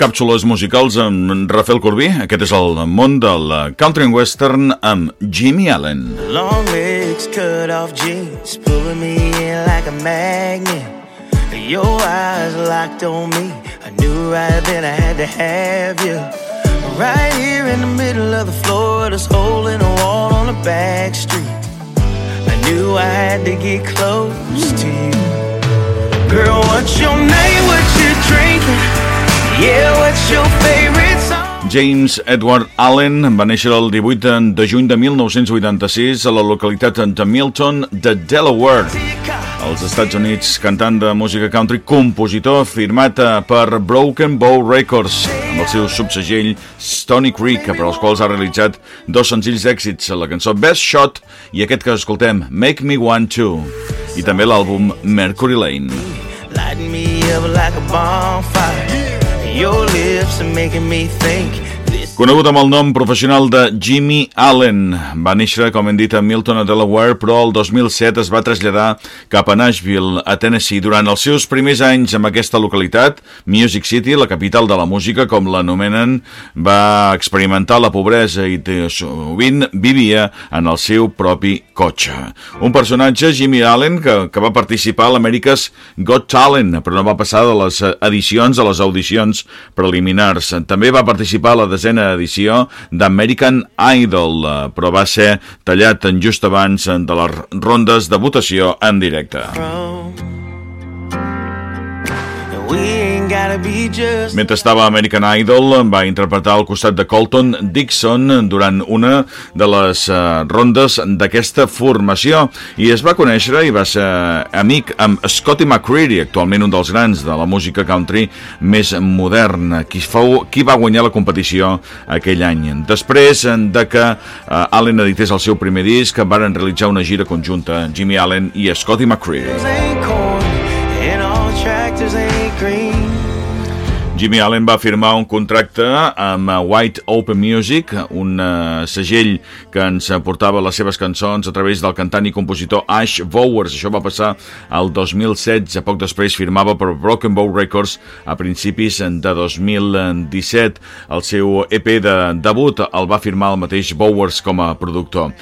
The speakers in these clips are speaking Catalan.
càpsules musicals amb Rafael Corbí. Aquest és el món del country and western amb Jimmy Allen. Long legs, cut off jeans, pulling me in like a magnet. Your eyes locked on me. I knew right then I had to have you. Right here in the middle of the floor, just holding a wall on a back street. I knew I had to get close to you. Girl, what's your name? What you drinking? James Edward Allen va néixer el 18 de juny de 1986 a la localitat de Milton, de Delaware, als Estats Units, cantant de música country, compositor firmat eh, per Broken Bow Records, amb el seu subsegell Stony Creek, per als quals ha realitzat dos senzills d'èxits, la cançó Best Shot i aquest que escoltem, Make Me Want To, i també l'àlbum Mercury Lane. Lighting me up like a bonfire. Conegut amb el nom professional de Jimmy Allen, va néixer, com hem dit, a Milton, a Delaware, però el 2007 es va traslladar cap a Nashville, a Tennessee. Durant els seus primers anys en aquesta localitat, Music City, la capital de la música, com l'anomenen, va experimentar la pobresa i sovint vivia en el seu propi cotxe. Un personatge, Jimmy Allen, que, que va participar a l'America's Got Talent, però no va passar de les edicions a les audicions preliminars. També va participar a la desena edició d'American Idol, però va ser tallat en just abans de les rondes de votació en directe. from. Mentre estava American Idol, va interpretar al costat de Colton Dixon durant una de les uh, rondes d'aquesta formació i es va conèixer i va ser amic amb Scotty McCreery, actualment un dels grans de la música country més moderna, qui, fou, qui va guanyar la competició aquell any. Després de que Allen edités el seu primer disc, varen realitzar una gira conjunta, Jimmy Allen i Scotty McCreery. ain't corn and all tractors ain't green. Jimmy Allen va firmar un contracte amb White Open Music, un uh, segell que ens portava les seves cançons a través del cantant i compositor Ash Bowers. Això va passar al 2016. Poc després firmava per Broken Bow Records a principis de 2017. El seu EP de debut el va firmar el mateix Bowers com a productor.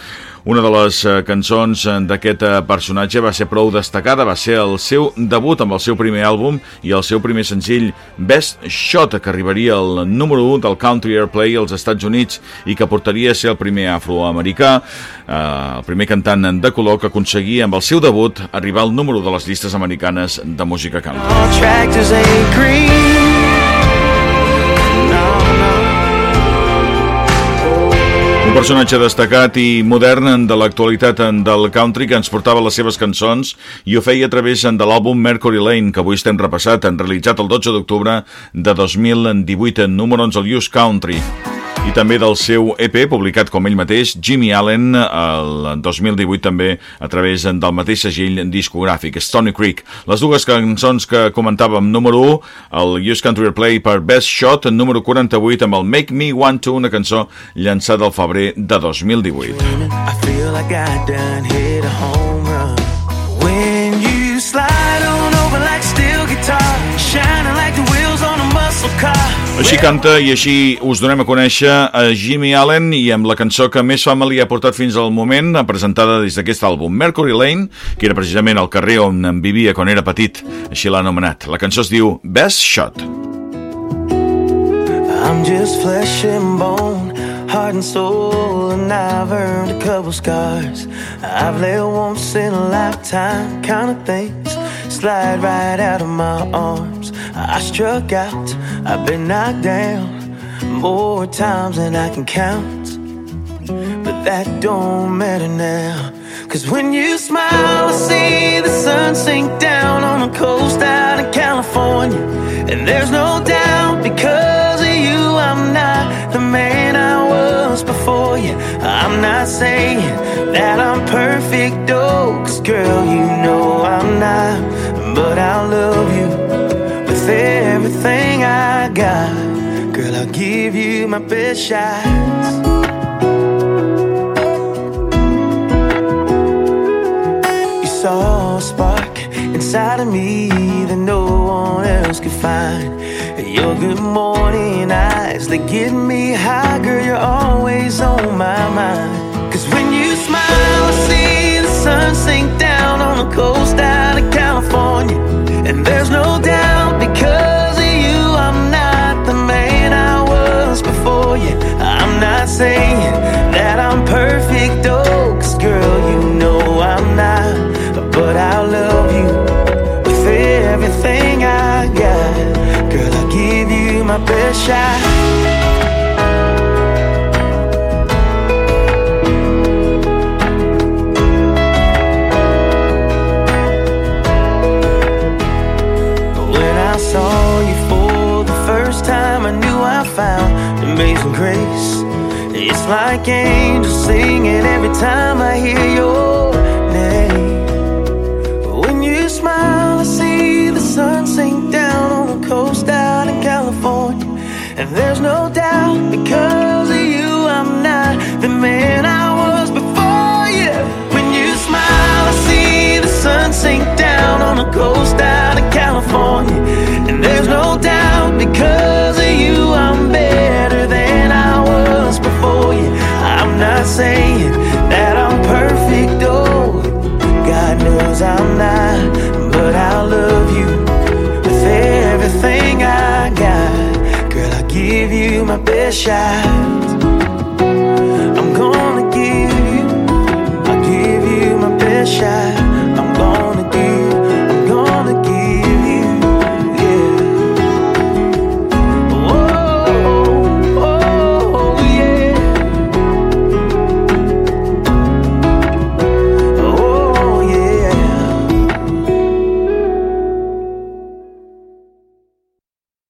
Una de les eh, cançons eh, d'aquest eh, personatge va ser prou destacada, va ser el seu debut amb el seu primer àlbum i el seu primer senzill Best Shot, que arribaria al número 1 del Country Airplay als Estats Units i que portaria a ser el primer afroamericà, eh, el primer cantant de color que aconseguia amb el seu debut arribar al número de les llistes americanes de música country. Personatge destacat i modern de l'actualitat del country que ens portava les seves cançons i ho feia a través de l'àlbum Mercury Lane, que avui estem repassat, han realitzat el 12 d'octubre de 2018 en número 11 al Use Country i també del seu EP, publicat com ell mateix, Jimmy Allen, el 2018 també a través del mateix segell discogràfic, Stony Creek. Les dues cançons que comentàvem, número 1, el Use Country Play per Best Shot, número 48 amb el Make Me Want To, una cançó llançada al febrer de 2018. I feel like I done hit a home Així canta i així us donem a conèixer a Jimmy Allen i amb la cançó que més fama li ha portat fins al moment, presentada des d'aquest àlbum, Mercury Lane, que era precisament el carrer on en vivia quan era petit, així l'ha anomenat. La cançó es diu Best Shot. I'm just flesh and bone, heart and soul, and I've earned a couple scars. I've let once in a lifetime kind of things slide right out of my arms. I struck out, I've been knocked down more times than I can count. But that don't matter now. Cause when you smile, I see the sun sink down on the coast out of California. And there's no doubt because of you, I'm not the man I was before you. I'm not saying that I'm perfect, though. Cause girl, you know I'm not. But I love you got. Girl, I'll give you my best shots. You saw a spark inside of me that no one else could find. Your good morning eyes, they get me high, girl, you're always on my mind. Cause when you smile, I see the sun sink down on the coast amazing grace. It's like angels singing every time I hear your And there's no doubt because of you, I'm not the man I was before you. When you smile, I see the sun sink down on the coast out of California. And there's no doubt because of you, I'm better than I was before you. I'm not saying you my best shot.